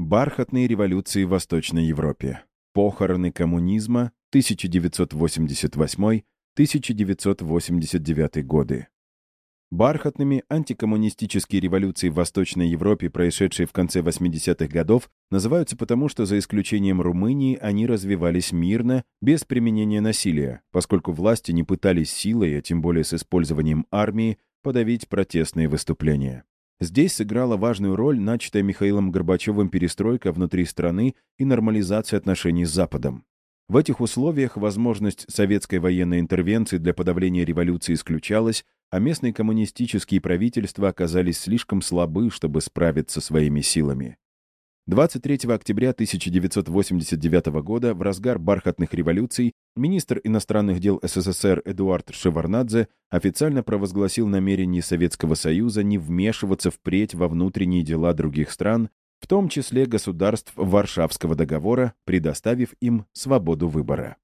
Бархатные революции в Восточной Европе. Похороны коммунизма 1988-1989 годы. Бархатными антикоммунистические революции в Восточной Европе, происшедшие в конце 80-х годов, называются потому, что за исключением Румынии они развивались мирно, без применения насилия, поскольку власти не пытались силой, а тем более с использованием армии, подавить протестные выступления. Здесь сыграла важную роль начатая Михаилом Горбачевым перестройка внутри страны и нормализация отношений с Западом. В этих условиях возможность советской военной интервенции для подавления революции исключалась, а местные коммунистические правительства оказались слишком слабы, чтобы справиться своими силами. 23 октября 1989 года, в разгар бархатных революций, министр иностранных дел СССР Эдуард Шеварнадзе официально провозгласил намерение Советского Союза не вмешиваться впредь во внутренние дела других стран, в том числе государств Варшавского договора, предоставив им свободу выбора.